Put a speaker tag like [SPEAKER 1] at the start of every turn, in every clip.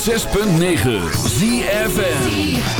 [SPEAKER 1] 106.9 ZFN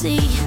[SPEAKER 2] see.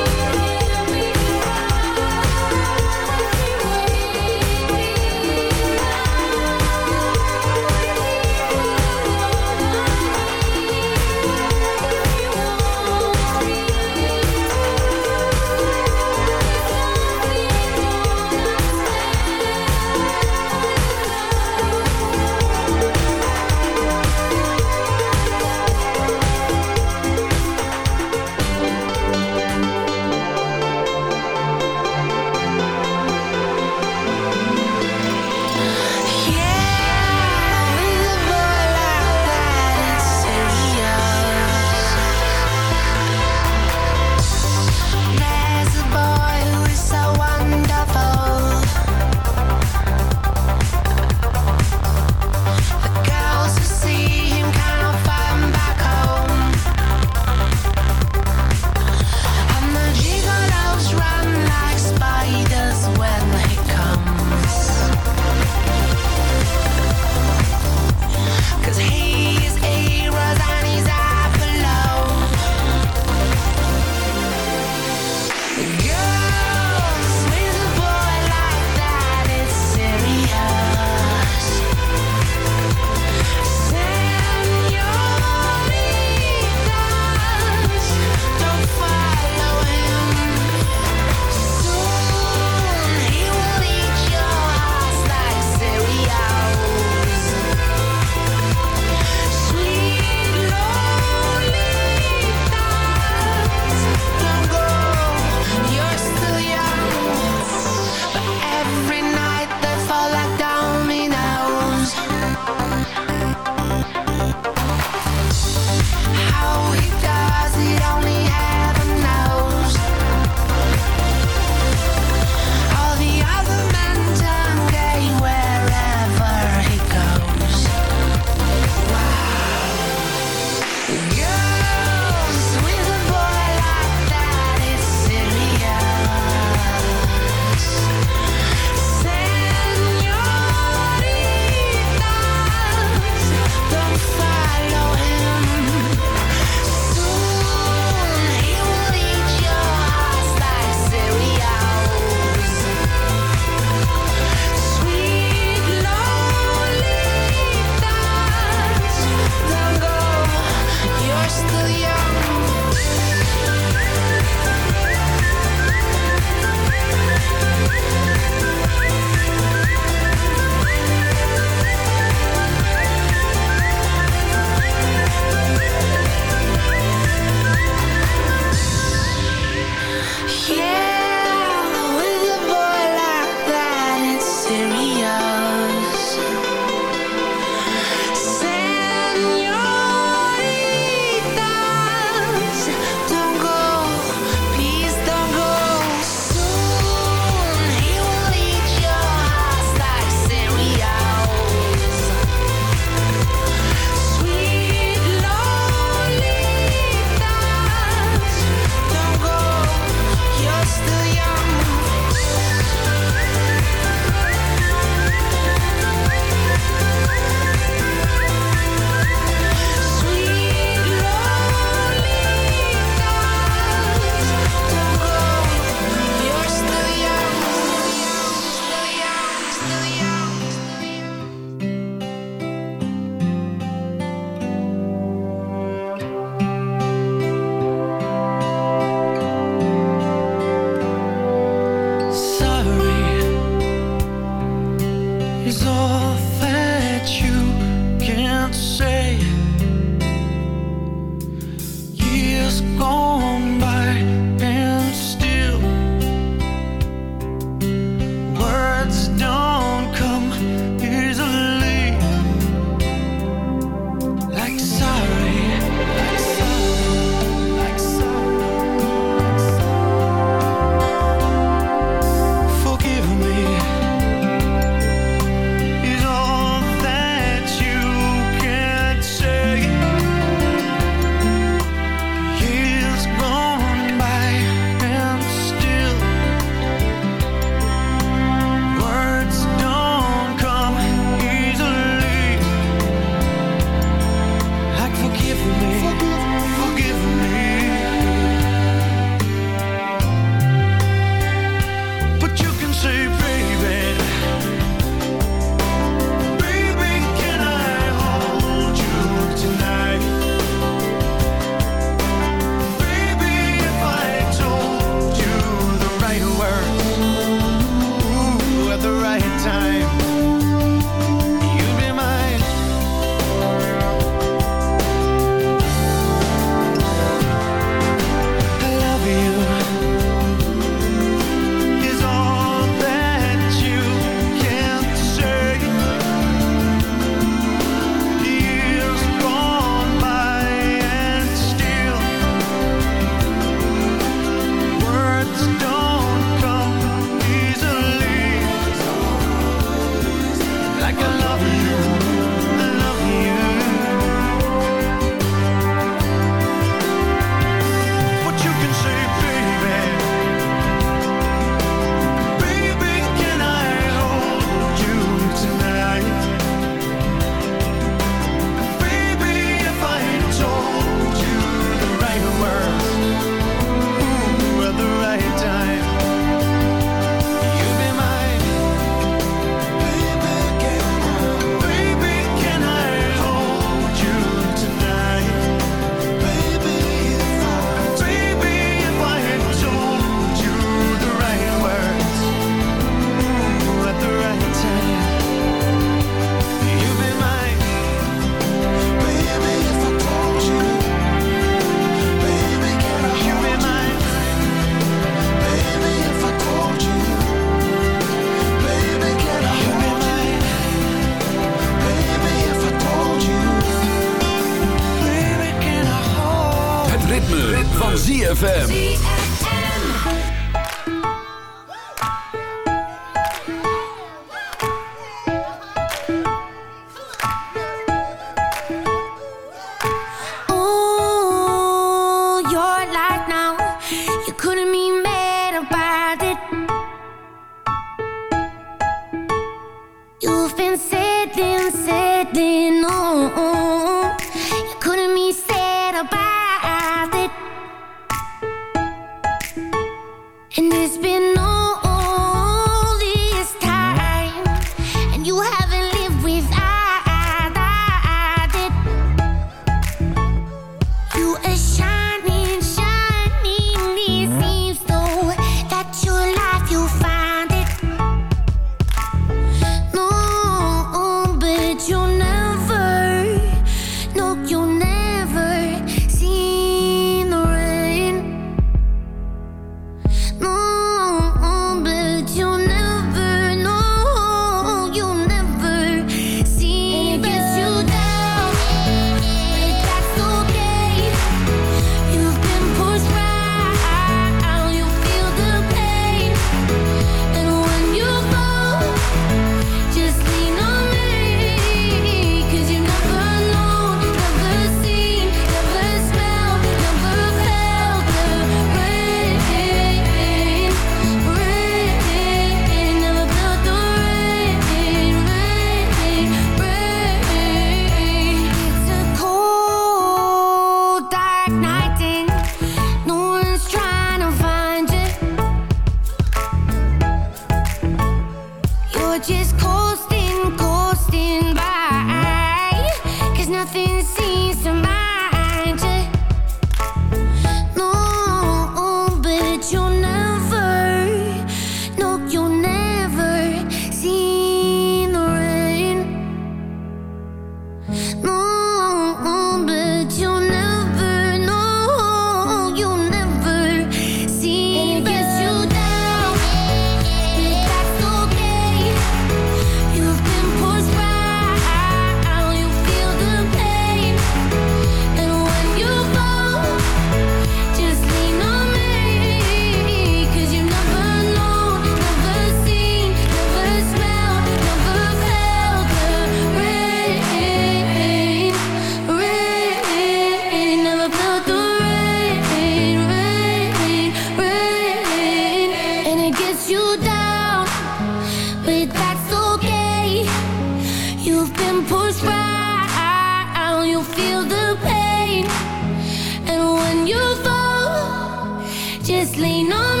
[SPEAKER 3] lean on me.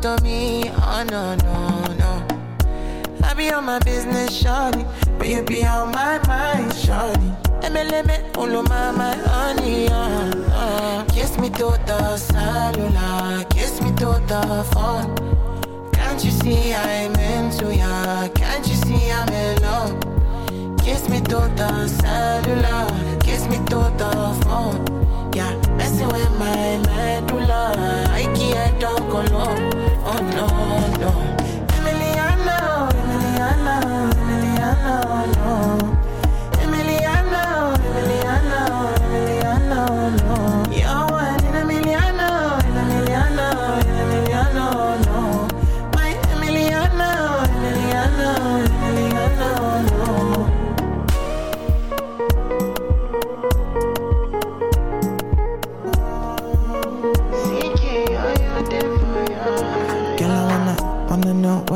[SPEAKER 4] It to me. Oh no, no, no. I be on my business, shawty, but you be on my mind, shawty. MLM, all of my, my honey, uh, uh. Kiss me to the cellular, kiss me to the phone. Can't you see I'm into ya? Can't you see I'm in love? Kiss me to the cellular, kiss me to the phone. Yeah, messing with my medulla. I can't talk alone. Oh no, no. Emiliano, Emiliano, Emiliano, no.